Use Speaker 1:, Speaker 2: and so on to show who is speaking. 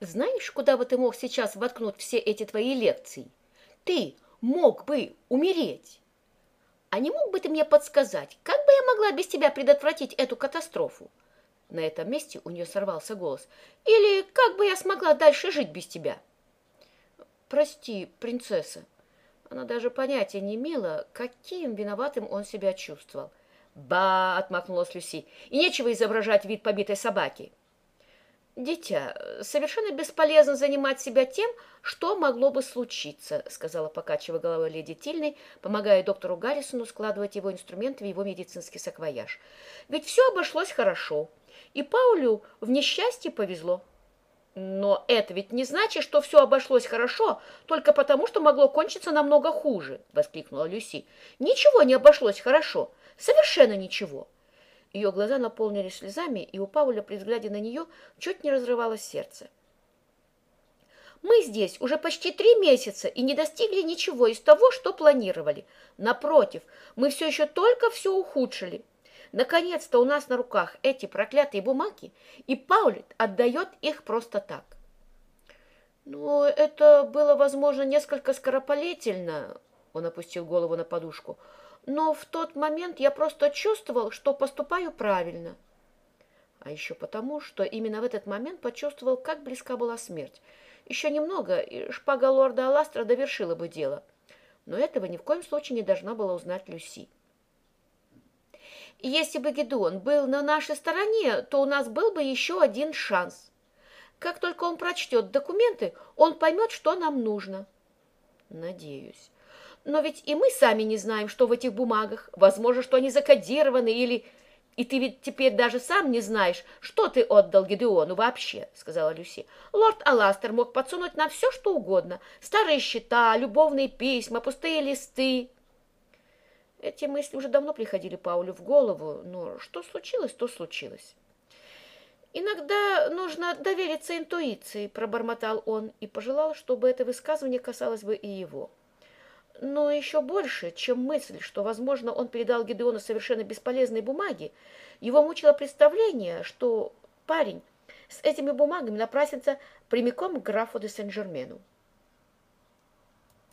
Speaker 1: Знаешь, куда бы ты мог сейчас воткнуть все эти твои лекции? Ты мог бы умереть. А не мог бы ты мне подсказать, как бы я могла без тебя предотвратить эту катастрофу? На этом месте у нее сорвался голос. Или как бы я смогла дальше жить без тебя? Прости, принцесса. Она даже понятия не имела, каким виноватым он себя чувствовал. «Ба!» — отмахнулась Люси. «И нечего изображать вид побитой собаки. «Дитя, совершенно бесполезно занимать себя тем, что могло бы случиться», сказала, покачивая головой леди Тильной, помогая доктору Гаррисону складывать его инструменты в его медицинский саквояж. «Ведь все обошлось хорошо, и Паулю в несчастье повезло». «Но это ведь не значит, что все обошлось хорошо, только потому, что могло кончиться намного хуже», — воскликнула Люси. «Ничего не обошлось хорошо, совершенно ничего». Ее глаза наполнились слезами, и у Пауля при взгляде на нее чуть не разрывалось сердце. Мы здесь уже почти три месяца и не достигли ничего из того, что планировали. Напротив, мы все еще только все ухудшили. Наконец-то у нас на руках эти проклятые бумаги, и Паулит отдает их просто так. Но это было, возможно, несколько скоропалительно, он опустил голову на подушку но в тот момент я просто чувствовал, что поступаю правильно. А еще потому, что именно в этот момент почувствовал, как близка была смерть. Еще немного, и шпага лорда Аластра довершила бы дело. Но этого ни в коем случае не должна была узнать Люси. Если бы Гедеон был на нашей стороне, то у нас был бы еще один шанс. Как только он прочтет документы, он поймет, что нам нужно. Надеюсь. Но ведь и мы сами не знаем, что в этих бумагах. Возможно, что они закодированы или... И ты ведь теперь даже сам не знаешь, что ты отдал Гедеону вообще, сказала Люси. Лорд Аластер мог подсунуть нам все, что угодно. Старые счета, любовные письма, пустые листы. Эти мысли уже давно приходили Паулю в голову, но что случилось, то случилось. «Иногда нужно довериться интуиции», — пробормотал он и пожелал, чтобы это высказывание касалось бы и его. Но еще больше, чем мысль, что, возможно, он передал Гедеону совершенно бесполезные бумаги, его мучило представление, что парень с этими бумагами направится прямиком к графу де Сен-Жермену.